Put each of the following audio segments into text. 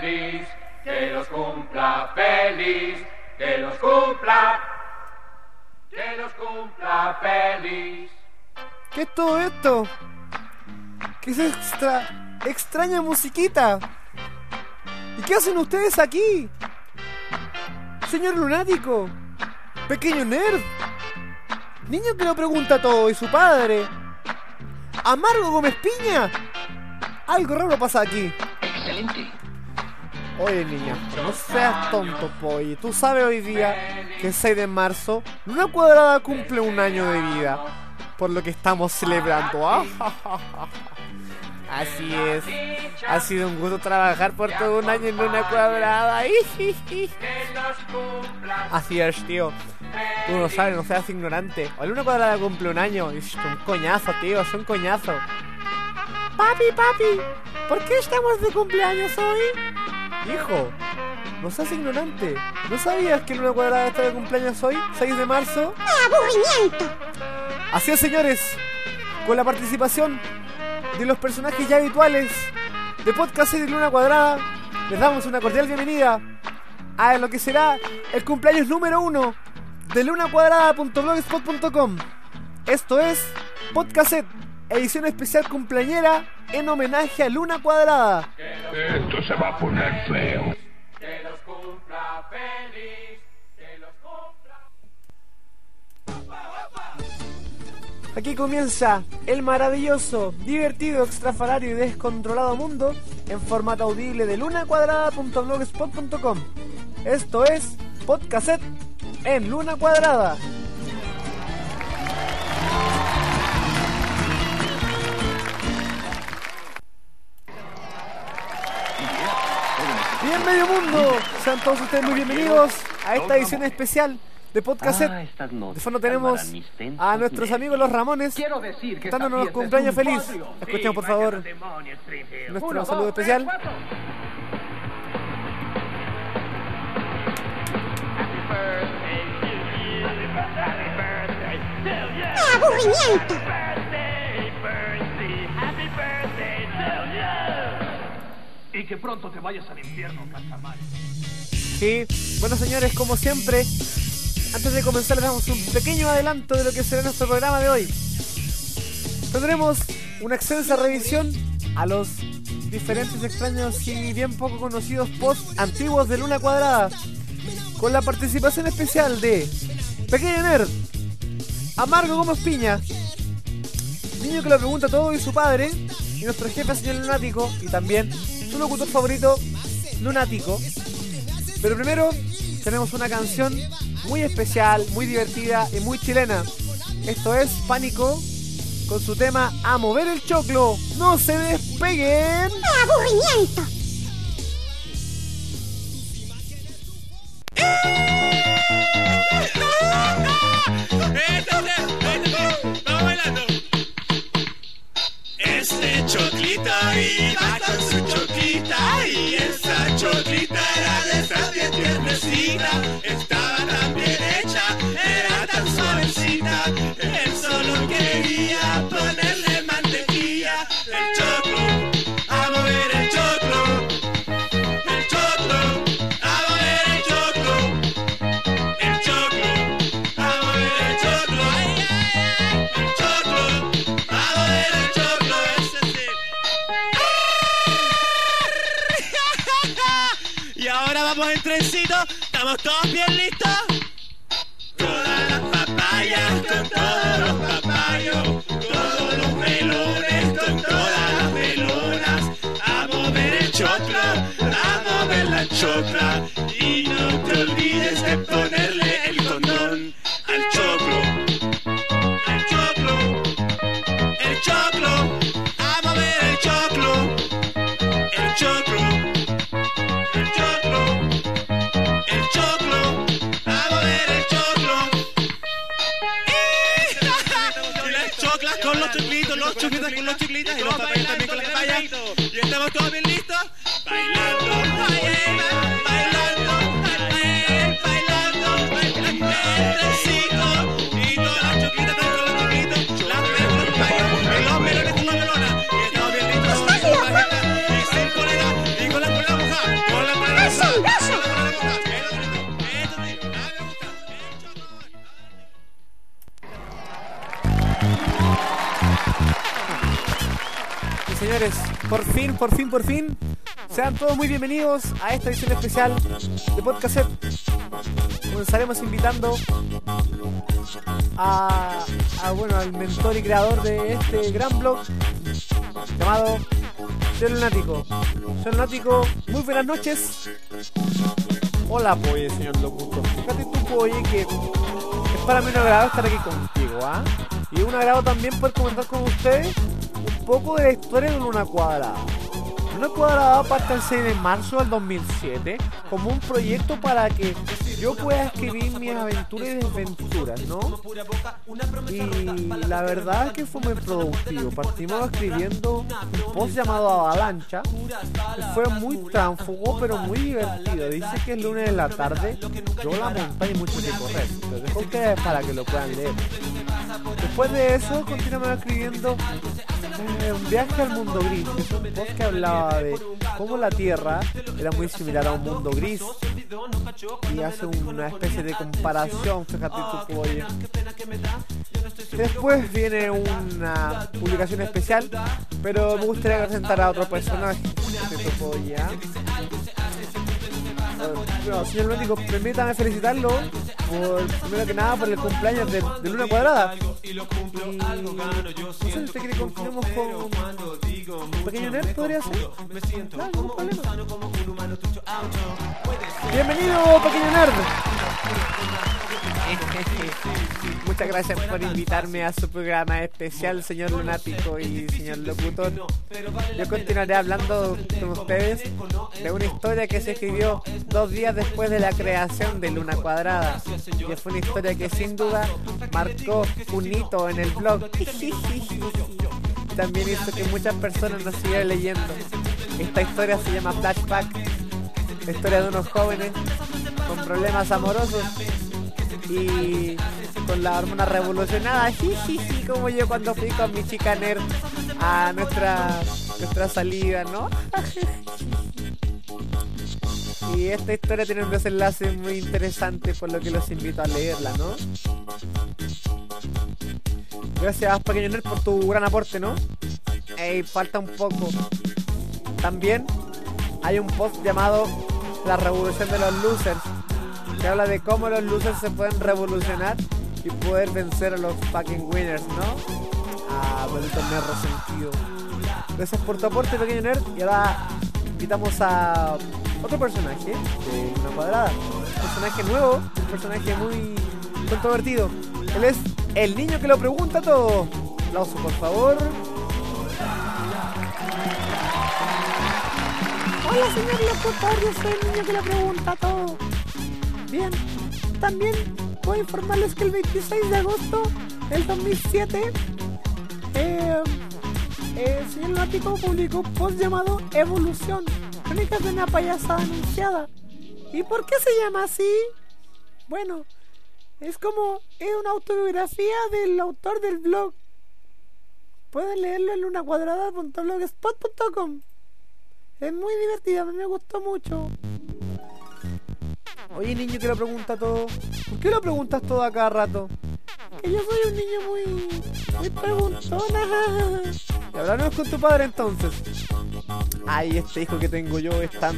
feliz, que los cumpla feliz, que los cumpla, que los cumpla feliz. ¿Qué es todo esto? ¿Qué es extra extraña musiquita? ¿Y qué hacen ustedes aquí? Señor lunático, pequeño nerd, niño que lo pregunta todo y su padre, Amargo Gómez Piña. Algo raro pasa aquí. Excelente. Oye niña, no seas tonto, Polly. Tú sabes hoy día que el 6 de marzo Luna Cuadrada cumple un año de vida. Por lo que estamos celebrando. Ah. Así es. Ha sido un gusto trabajar por todo un año en Luna Cuadrada. Así es, tío. Tú no sabes, no seas ignorante. O Luna Cuadrada cumple un año. Es un coñazo, tío. Es un coñazo. Papi, papi, ¿por qué estamos de cumpleaños hoy? Hijo, no seas ignorante. ¿No sabías que Luna Cuadrada está de cumpleaños hoy, 6 de marzo? ¡Aburrimiento! Así es, señores, con la participación de los personajes ya habituales de Podcast de Luna Cuadrada, les damos una cordial bienvenida a lo que será el cumpleaños número uno de lunacuadrada.blogspot.com. Esto es Podcast edición especial cumpleañera en homenaje a Luna Cuadrada. Esto se va a poner feo. Que los cumpla feliz, que los cumpla. Aquí comienza el maravilloso, divertido, extrafalario y descontrolado mundo en formato audible de lunacuadrada.blogspot.com. Esto es Podcaset en Luna Cuadrada. Medio mundo, sean todos ustedes muy bienvenidos a esta edición especial de. Ah, notas De fondo tenemos a nuestros amigos los Ramones Quiero decir que dándonos esta fiesta cumpleaños feliz. Escuchen por favor nuestro saludo especial. ¡Aburrimiento! Y que pronto te vayas al infierno, cachamares. Sí, bueno señores, como siempre, antes de comenzar les damos un pequeño adelanto de lo que será nuestro programa de hoy. Tendremos una extensa revisión a los diferentes extraños y bien poco conocidos posts antiguos de Luna Cuadrada, con la participación especial de Pequeño Nerd, Amargo Gómez Piña, niño que lo pregunta todo y su padre, y nuestro jefe señor Lunático, y también su locutor favorito, Lunático. Pero primero tenemos una canción muy especial, muy divertida y muy chilena. Esto es Pánico con su tema A mover el choclo. ¡No se despeguen! ¡Aburrimiento! Trencito. ¿Estamos todos bien listos? Todas las papayas con todos los papayos. Todos los melones con todas las melonas. A mover el choclo, a mover la chocla. con los chiclitas y, los papayos también con las papayas. Y estamos todos bien listos. Bailando, bailando, bailando, bailando, bailando, y todas las choclitas con los choclitos, las pelotas con los papayos, los melones con las melonas. Con la polera mojada, con la polera mojada. Señores, por fin, por fin, por fin, sean todos muy bienvenidos a esta edición especial de Podcast. Comenzaremos invitando a, a, bueno, al mentor y creador de este gran blog llamado Señor Lunático. Señor Lunático, muy buenas noches. Hola, pues, señor locutor. Fíjate tú, pues, que es para mí un agrado estar aquí contigo, ¿ah? Y un agrado también poder comentar con ustedes poco de la historia de Luna Cuadrada. Luna Cuadrada 6 de marzo del 2007 como un proyecto para que yo pueda escribir mis aventuras y desventuras, ¿no? Y la verdad es que fue muy productivo. Partimos escribiendo un post llamado Avalancha, fue muy tránfugo pero muy divertido. Dice que es lunes de la tarde, yo la montaña y mucho que correr. Dejo ustedes para que lo puedan leer. Después de eso, continuamos escribiendo un viaje al mundo gris, es un post que hablaba de cómo la Tierra era muy similar a un mundo gris y hace una especie de comparación, fíjate tu pollo. Después viene una publicación especial, pero me gustaría presentar a otro personaje. Bueno, señor médico, permítame felicitarlo por, primero que nada, por el cumpleaños de, de Luna Cuadrada. Y no sé si usted quiere que continuemos con pequeño nerd, podría ser. Bienvenido, pequeño nerd. Muchas gracias por invitarme a su programa especial, señor lunático y señor locutor. Yo continuaré hablando con ustedes de una historia que se escribió dos días después de la creación de Luna Cuadrada. Y fue una historia que sin duda marcó un hito en el blog. También hizo que muchas personas nos siguieran leyendo. Esta historia se llama Flashback. La historia de unos jóvenes con problemas amorosos y con la hormona revolucionada, jiji, como yo cuando fui con mi chica nerd a nuestra nuestra salida, ¿no? y esta historia tiene un desenlace muy interesante, por lo que los invito a leerla, ¿no? Gracias, pequeño nerd, por tu gran aporte, ¿no? Ey, falta un poco. También hay un post llamado La revolución de los losers que habla de cómo los losers se pueden revolucionar y poder vencer a los fucking winners, ¿no? Ah, bonito nerd resentido. Gracias por tu aporte, pequeño nerd. Y ahora invitamos a otro personaje de una cuadrada. Un personaje nuevo, un personaje muy controvertido. Él es el niño que lo pregunta todo. Aplauso, por favor. Hola, señor locutor, yo soy el niño que le pregunta todo. Bien, también voy a informarles que el 26 de agosto del 2007, eh, el señor Lático publicó un post llamado Evolución, crónicas de una payasada anunciada. ¿Y por qué se llama así? Bueno, es como es una autobiografía del autor del blog. Pueden leerlo en lunacuadrada.blogspot.com. Es muy divertido, a mí me gustó mucho. Oye, niño que lo pregunta todo. ¿Por qué lo preguntas todo a cada rato? Que yo soy un niño muy. muy preguntona. Y hablarnos con tu padre entonces. Ay, este hijo que tengo yo es tan.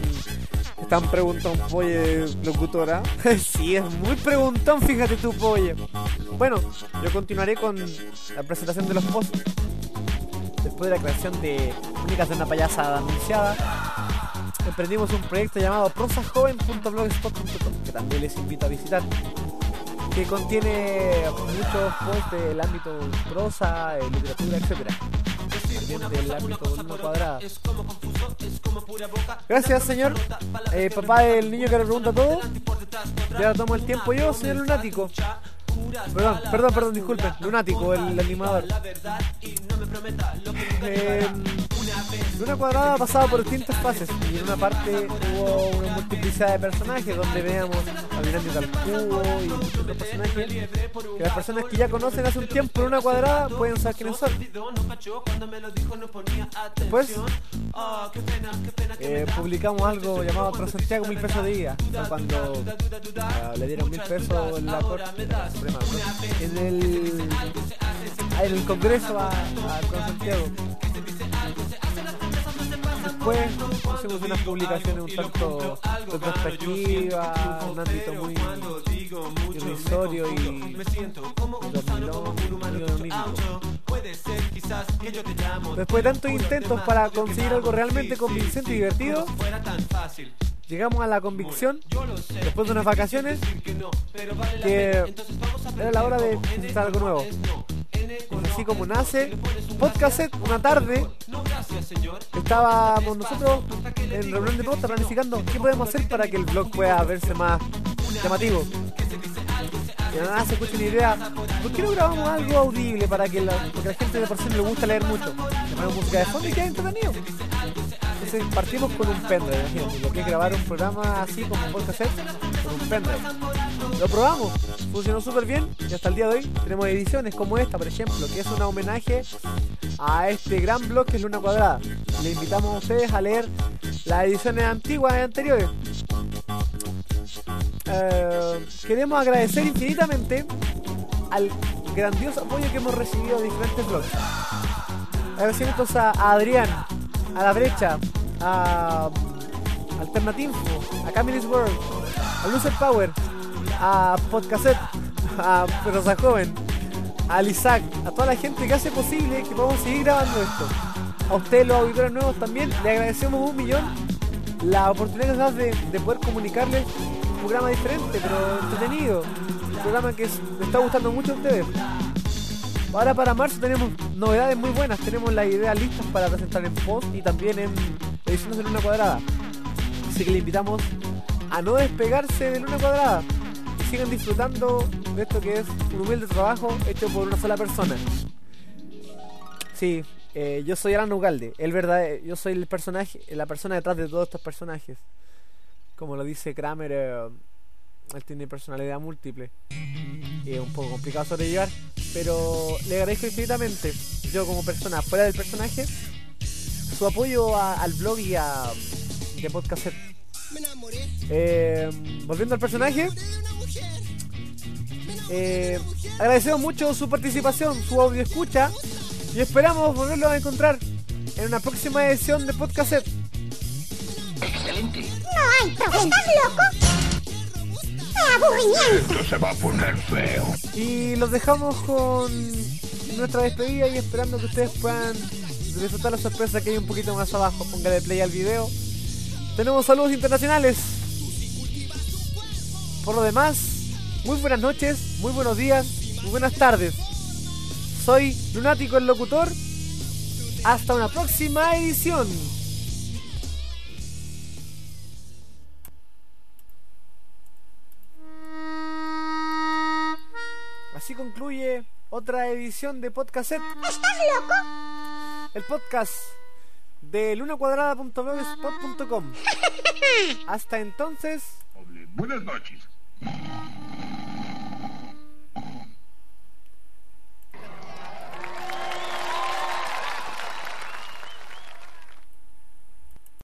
Tan preguntón, polle, locutora. sí, es muy preguntón, fíjate tu polle. Bueno, yo continuaré con la presentación de los posts. Después de la creación de Únicas de una payasa anunciada emprendimos un proyecto llamado prosajoven.blogspot.com que también les invito a visitar que contiene muchos posts del ámbito prosa, eh, literatura, etcétera del ámbito volumen cuadrada gracias señor. eh, papá del niño que le pregunta todo. ya tomo el tiempo yo señor lunático. Perdón, perdón, perdón, disculpen. Lunático, el, animador. Eh, Luna Cuadrada ha pasado por distintas fases y en una parte hubo una multiplicidad de personajes donde veamos a Miranda Calcubo y otros personajes que las personas que ya conocen hace un tiempo Luna Cuadrada pueden saber quiénes son. Después eh, publicamos algo llamado Transantiago mil pesos de día cuando uh, le dieron mil pesos en la corte Suprema, en el en el congreso a, a Transantiago después hacemos unas publicaciones un tanto retrospectivas, un ámbito muy irrisorio y. Después de tantos intentos para conseguir algo realmente convincente y divertido, llegamos a la convicción, después de unas vacaciones, que era la hora de intentar algo nuevo. Así como nace Podcast una tarde, estábamos nosotros en reunión de posta planificando qué podemos hacer para que el blog pueda verse más llamativo. Y nada se escucha una idea, ¿por qué no grabamos algo audible para que la, porque la gente de por sí no le gusta leer mucho? Ponemos música de fondo y queda entretenido. Entonces partimos con un pendrive, imagínate, lo que es grabar un programa así como un podcast con un pendrive. Lo probamos, funcionó súper bien y hasta el día de hoy tenemos ediciones como esta, por ejemplo, que es un homenaje a este gran blog que es Luna Cuadrada. Le invitamos a ustedes a leer las ediciones antiguas y anteriores. Eh, queremos agradecer infinitamente al grandioso apoyo que hemos recibido de diferentes blogs. Agradecimientos a, Adrián, a La Brecha, a Alternatinfo, a Camilis World, a Lucer Power, a Podcaset, a Rosa Joven, a Isaac, a toda la gente que hace posible que podamos seguir grabando esto. A ustedes los auditores nuevos también, le agradecemos un millón la oportunidad que nos das de, de poder comunicarles un programa diferente, pero entretenido. Un programa que me está gustando mucho a ustedes. Ahora para marzo tenemos novedades muy buenas, tenemos las ideas listas para presentar en post y también en ediciones de Luna Cuadrada. Así que le invitamos a no despegarse de Luna Cuadrada sigan disfrutando de esto que es un humilde trabajo hecho por una sola persona. Sí, eh, yo soy Alan Ugalde, el verdad, yo soy el personaje, la persona detrás de todos estos personajes. Como lo dice Kramer, eh, él tiene personalidad múltiple. Y es un poco complicado sobrellevar, pero le agradezco infinitamente, yo como persona fuera del personaje, su apoyo a- al blog y a de podcast. Eh, volviendo al personaje, eh, agradecemos mucho su participación, su audio escucha y esperamos volverlo a encontrar en una próxima edición de Podcast. Excelente. No hay problema. ¿Estás loco? ¡Qué aburrimiento! Esto se va a poner feo. Y los dejamos con nuestra despedida y esperando que ustedes puedan disfrutar la sorpresa que hay un poquito más abajo. Póngale play al video. Tenemos saludos internacionales. Por lo demás, muy buenas noches, muy buenos días, muy buenas tardes. Soy Lunático el Locutor. Hasta una próxima edición. Así concluye otra edición de Podcast. ¿Estás loco? el podcast de lunacuadrada.blogspot.com. Hasta entonces, Buenas noches.